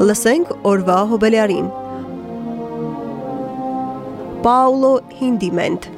Լսենք օրվա հոբելյարին։ Պաուլո Հինդիմենտ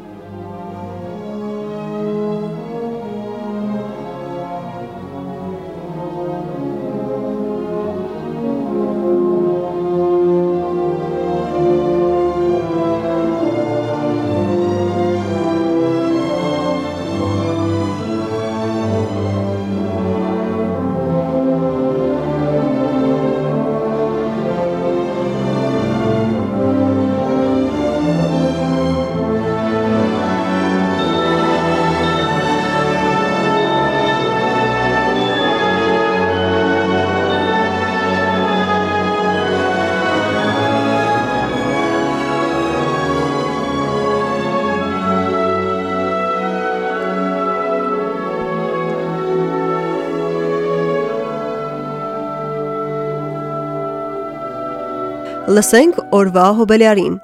Լսենք օրվա հոբելյարին։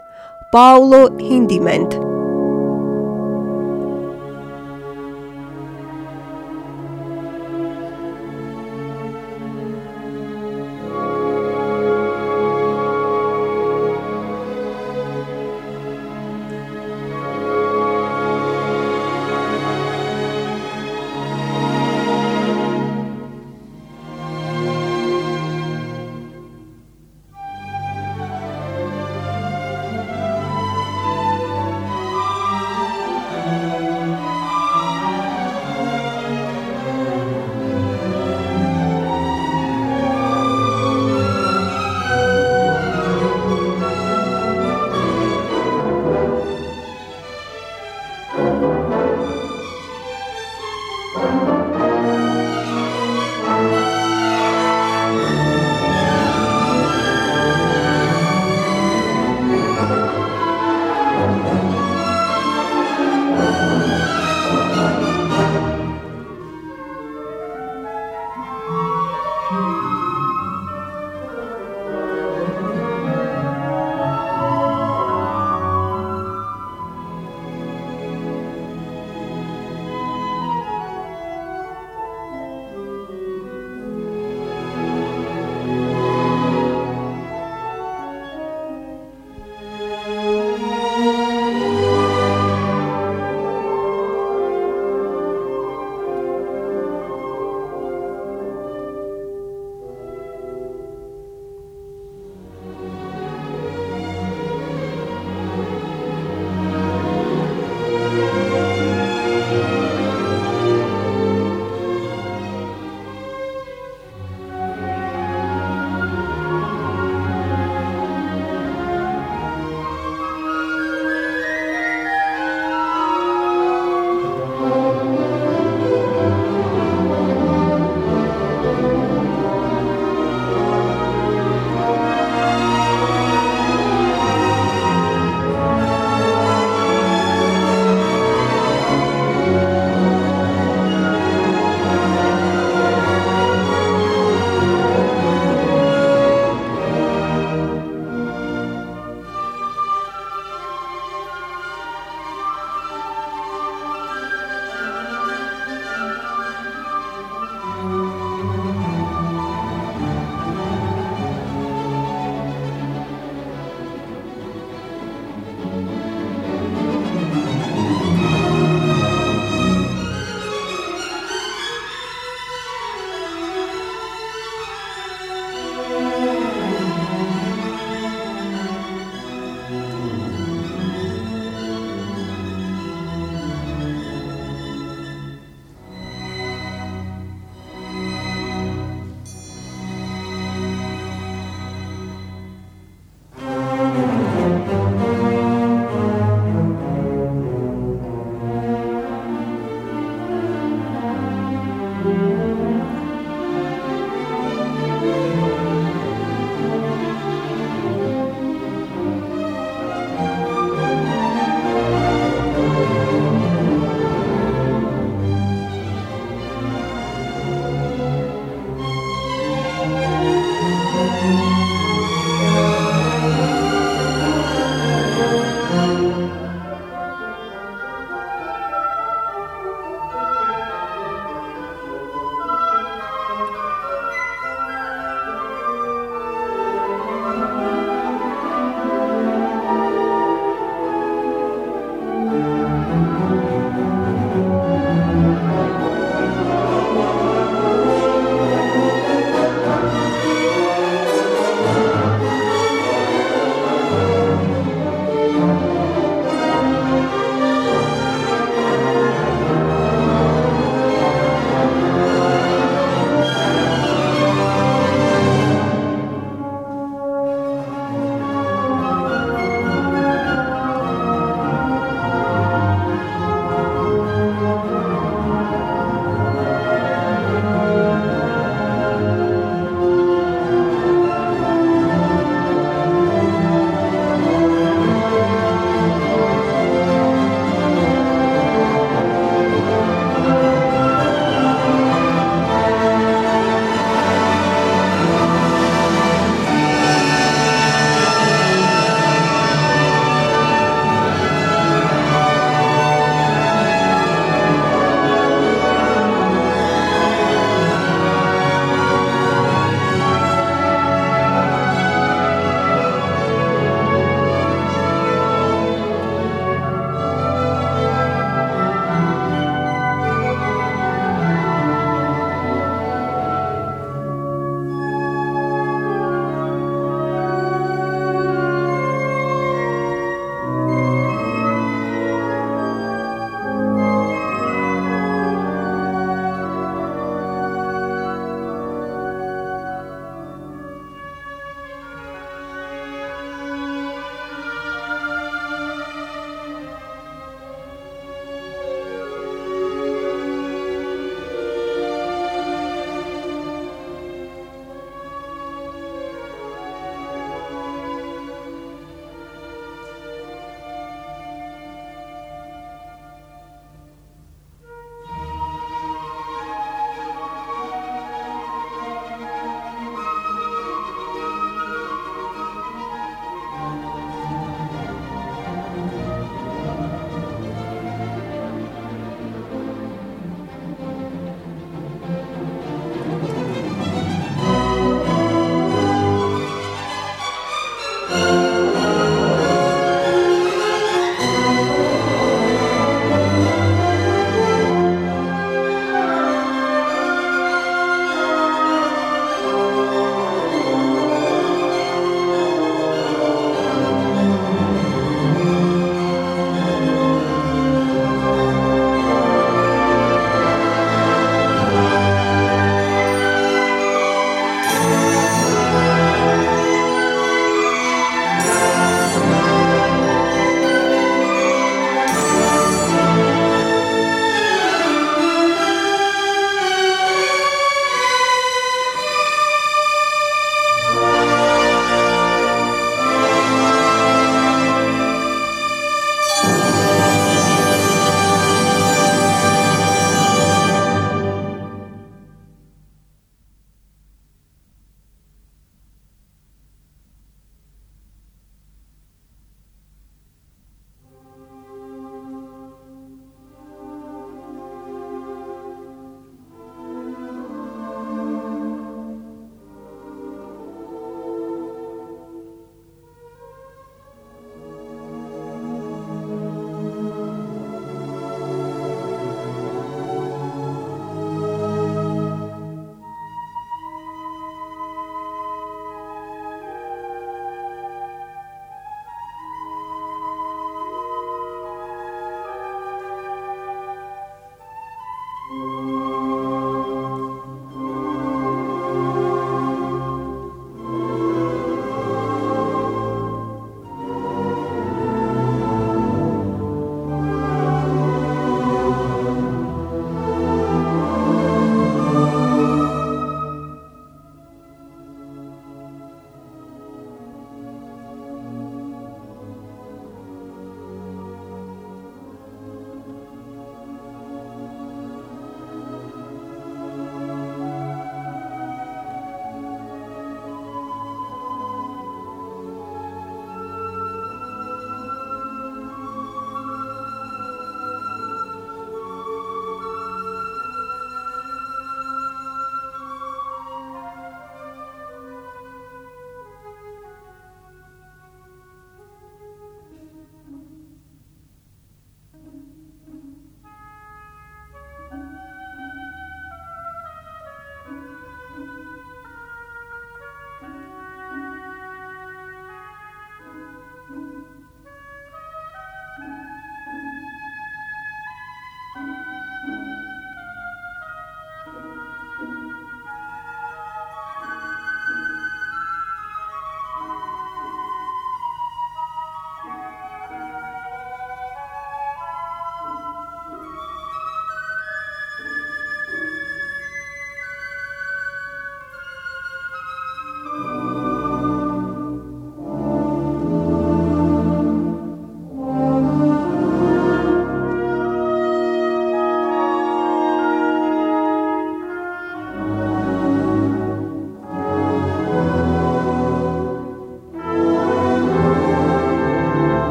Պաուլո Հինդիմենտ